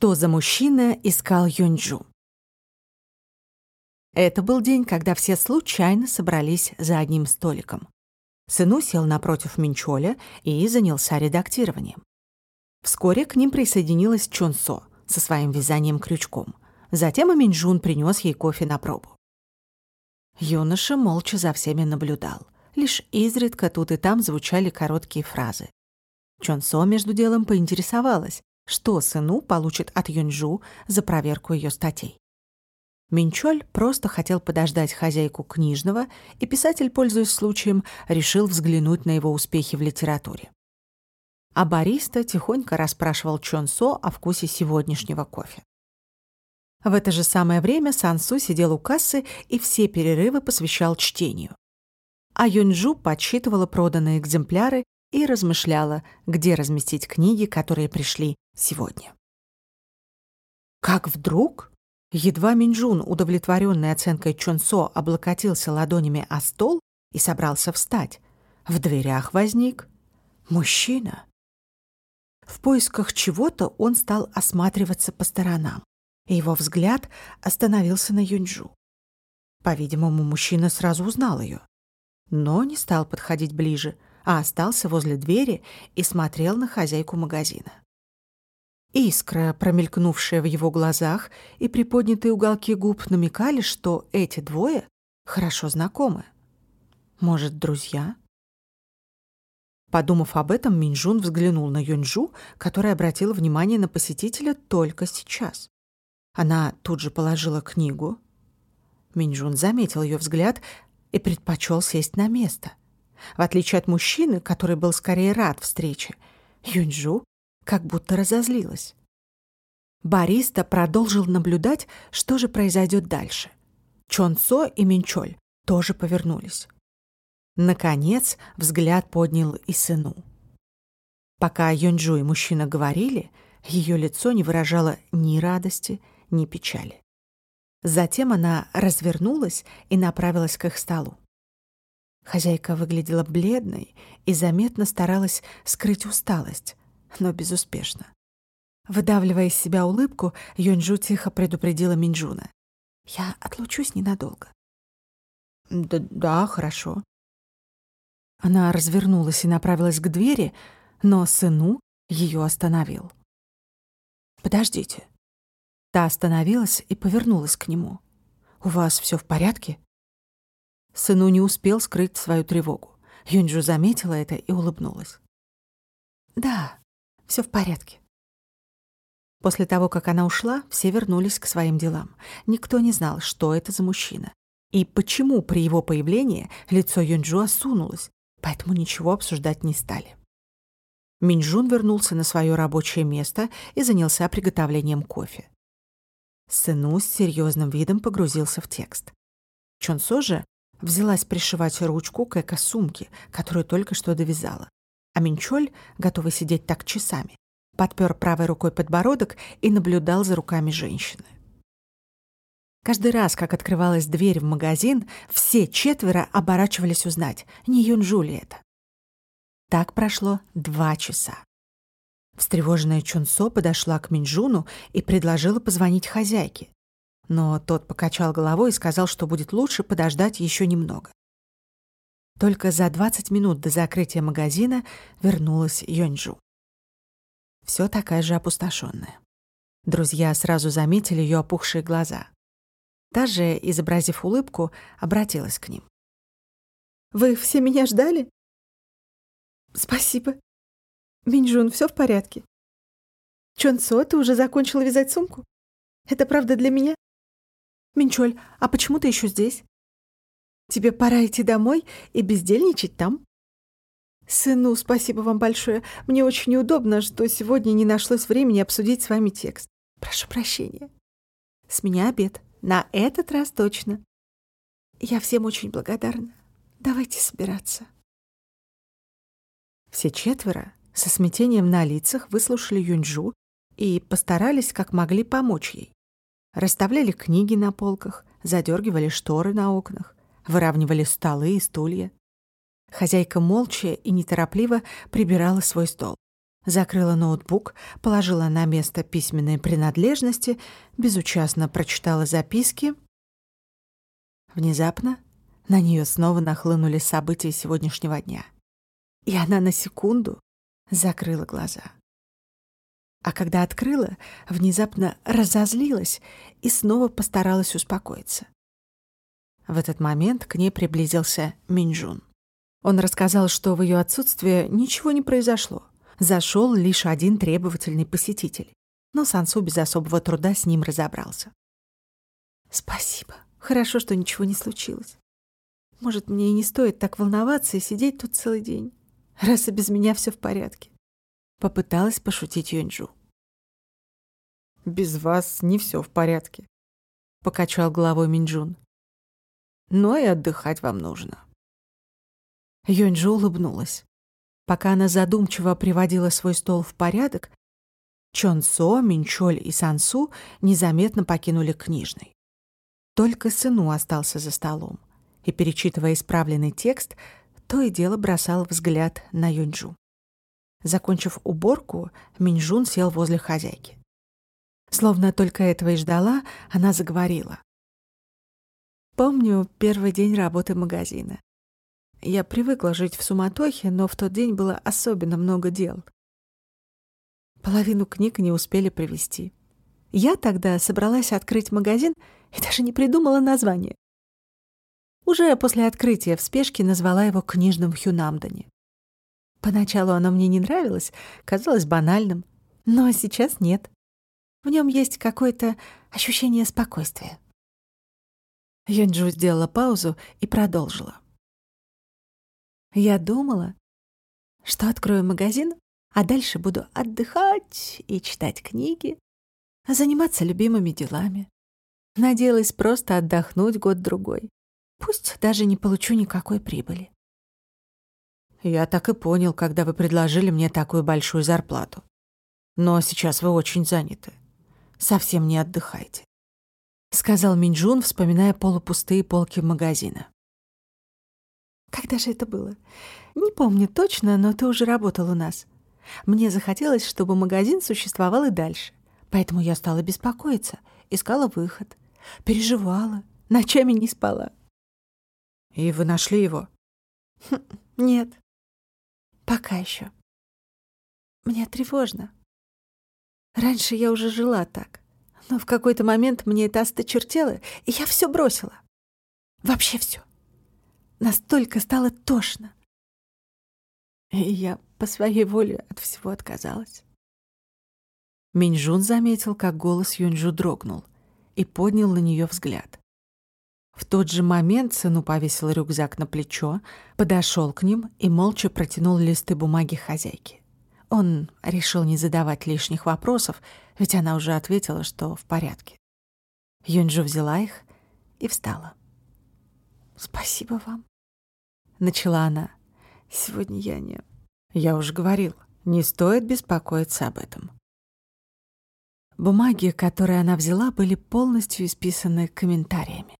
Что за мужчина искал Юнджу? Это был день, когда все случайно собрались за одним столиком. Сыну сел напротив Минчоля и занялся редактированием. Вскоре к ним присоединилась Чонсо со своим вязанием крючком. Затем и Минджун принес ей кофе на пробу. Юноша молча за всеми наблюдал. Лишь изредка тут и там звучали короткие фразы. Чонсо между делом поинтересовалась, что сыну получит от Юнджу за проверку ее статей. Минчоль просто хотел подождать хозяйку книжного, и писатель, пользуясь случаем, решил взглянуть на его успехи в литературе. А бариста тихонько расспрашивал Чонсо о вкусе сегодняшнего кофе. В это же самое время Сансу сидел у кассы и все перерывы посвящал чтению. А Юнджу подсчитывала проданные экземпляры и размышляла, где разместить книги, которые пришли сегодня. Как вдруг, едва Минджун, удовлетворенный оценкой Чонсо, облокотился ладонями о стол и собрался встать, в дверях возник мужчина. В поисках чего-то он стал осматриваться по сторонам, и его взгляд остановился на Юнджу. По-видимому, мужчина сразу узнал ее, но не стал подходить ближе — а остался возле двери и смотрел на хозяйку магазина. Искра, промелькнувшая в его глазах, и приподнятые уголки губ намекали, что эти двое хорошо знакомы. Может, друзья? Подумав об этом, Минжун взглянул на Юнджу, которая обратила внимание на посетителя только сейчас. Она тут же положила книгу. Минжун заметил ее взгляд и предпочел сесть на место. В отличие от мужчины, который был скорее рад встрече, Юньжу как будто разозлилась. Бариста продолжил наблюдать, что же произойдет дальше. Чон Цо и Минчоль тоже повернулись. Наконец взгляд поднял и сыну. Пока Юньжу и мужчина говорили, ее лицо не выражало ни радости, ни печали. Затем она развернулась и направилась к их столу. Хозяйка выглядела бледной и заметно старалась скрыть усталость, но безуспешно. Выдавливая из себя улыбку, Юнджу тихо предупредила Минджуна. «Я отлучусь ненадолго». «Да, да, хорошо». Она развернулась и направилась к двери, но сыну ее остановил. «Подождите». Та остановилась и повернулась к нему. «У вас все в порядке?» Сыну не успел скрыть свою тревогу. Юнджу заметила это и улыбнулась. «Да, все в порядке». После того, как она ушла, все вернулись к своим делам. Никто не знал, что это за мужчина. И почему при его появлении лицо Юнджу осунулось, поэтому ничего обсуждать не стали. Минджун вернулся на свое рабочее место и занялся приготовлением кофе. Сыну с серьезным видом погрузился в текст. Чонсо же взялась пришивать ручку к эко-сумке, которую только что довязала. А Минчоль, готовый сидеть так часами, подпер правой рукой подбородок и наблюдал за руками женщины. Каждый раз, как открывалась дверь в магазин, все четверо оборачивались узнать, не Юнжу ли это. Так прошло два часа. Встревоженная Чунсо подошла к Минджуну и предложила позвонить хозяйке но тот покачал головой и сказал, что будет лучше подождать еще немного. Только за 20 минут до закрытия магазина вернулась Йонджу. Все такая же опустошенная. Друзья сразу заметили ее опухшие глаза. Та же, изобразив улыбку, обратилась к ним. «Вы все меня ждали?» «Спасибо. Минджун, все в порядке?» «Чонцо, ты уже закончила вязать сумку? Это правда для меня?» «Минчоль, а почему ты еще здесь?» «Тебе пора идти домой и бездельничать там». «Сыну, спасибо вам большое. Мне очень неудобно, что сегодня не нашлось времени обсудить с вами текст. Прошу прощения. С меня обед. На этот раз точно. Я всем очень благодарна. Давайте собираться». Все четверо со смятением на лицах выслушали Юньжу и постарались как могли помочь ей. Расставляли книги на полках, задергивали шторы на окнах, выравнивали столы и стулья. Хозяйка молча и неторопливо прибирала свой стол. Закрыла ноутбук, положила на место письменные принадлежности, безучастно прочитала записки. Внезапно на нее снова нахлынули события сегодняшнего дня. И она на секунду закрыла глаза. А когда открыла, внезапно разозлилась и снова постаралась успокоиться. В этот момент к ней приблизился Минджун. Он рассказал, что в ее отсутствие ничего не произошло. Зашел лишь один требовательный посетитель. Но Сансу без особого труда с ним разобрался. «Спасибо. Хорошо, что ничего не случилось. Может, мне и не стоит так волноваться и сидеть тут целый день, раз и без меня все в порядке». Попыталась пошутить Юньджу. «Без вас не все в порядке», — покачал головой Минджун. «Но и отдыхать вам нужно». Юньджу улыбнулась. Пока она задумчиво приводила свой стол в порядок, Чон Со, Минчоль и Сансу незаметно покинули книжный. Только сыну остался за столом и, перечитывая исправленный текст, то и дело бросал взгляд на Юньджу. Закончив уборку, Минжун сел возле хозяйки. Словно только этого и ждала, она заговорила. «Помню первый день работы магазина. Я привыкла жить в суматохе, но в тот день было особенно много дел. Половину книг не успели привезти. Я тогда собралась открыть магазин и даже не придумала название. Уже после открытия в спешке назвала его книжным в. Поначалу оно мне не нравилось, казалось банальным, но сейчас нет. В нем есть какое-то ощущение спокойствия. Юнджу сделала паузу и продолжила. Я думала, что открою магазин, а дальше буду отдыхать и читать книги, заниматься любимыми делами. Надеялась просто отдохнуть год-другой. Пусть даже не получу никакой прибыли. Я так и понял, когда вы предложили мне такую большую зарплату. Но сейчас вы очень заняты. Совсем не отдыхайте. Сказал Минджун, вспоминая полупустые полки магазина. Когда же это было? Не помню точно, но ты уже работал у нас. Мне захотелось, чтобы магазин существовал и дальше. Поэтому я стала беспокоиться, искала выход, переживала, ночами не спала. И вы нашли его? Хм, нет. Пока еще. Мне тревожно. Раньше я уже жила так. Но в какой-то момент мне это осточертело, и я все бросила. Вообще все. Настолько стало тошно. И я по своей воле от всего отказалась. Миньжун заметил, как голос Юньжу дрогнул, и поднял на нее взгляд. Тот же момент сыну повесил рюкзак на плечо, подошел к ним и молча протянул листы бумаги хозяйки. Он решил не задавать лишних вопросов, ведь она уже ответила, что в порядке. Юньжу взяла их и встала. «Спасибо вам», начала она. Сегодня я не... Я уже говорил, не стоит беспокоиться об этом. Бумаги, которые она взяла, были полностью исписаны комментариями.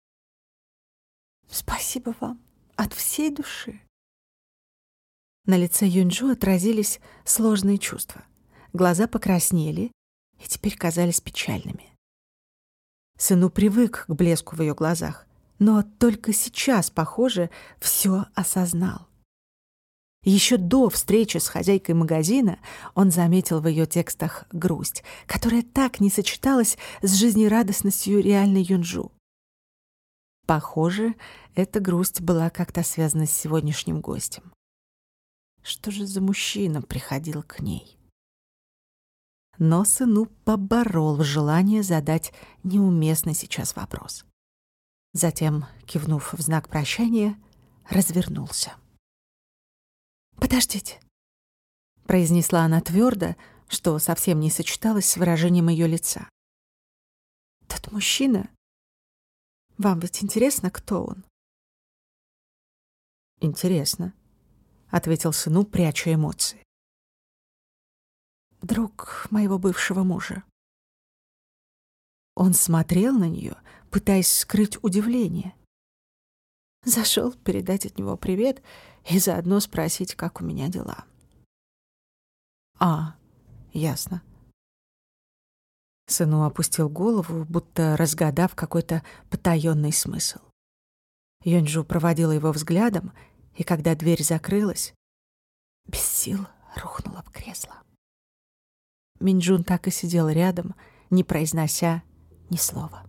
Спасибо вам от всей души. На лице Юнджу отразились сложные чувства. Глаза покраснели и теперь казались печальными. Сыну привык к блеску в ее глазах, но только сейчас, похоже, все осознал. Еще до встречи с хозяйкой магазина он заметил в ее текстах грусть, которая так не сочеталась с жизнерадостностью реальной Юнжу. Похоже, эта грусть была как-то связана с сегодняшним гостем. Что же за мужчина приходил к ней? Но сыну поборол желание задать неуместный сейчас вопрос. Затем, кивнув в знак прощания, развернулся. «Подождите», — произнесла она твердо, что совсем не сочеталось с выражением ее лица. «Тот мужчина... Вам ведь интересно, кто он?» «Интересно», — ответил сыну, пряча эмоции. «Друг моего бывшего мужа». Он смотрел на нее, пытаясь скрыть удивление. Зашел передать от него привет и заодно спросить, как у меня дела. А, ясно. Сыну опустил голову, будто разгадав какой-то потаенный смысл. Юнджу проводила его взглядом, и когда дверь закрылась, без сил рухнула в кресло. Минджун так и сидел рядом, не произнося ни слова.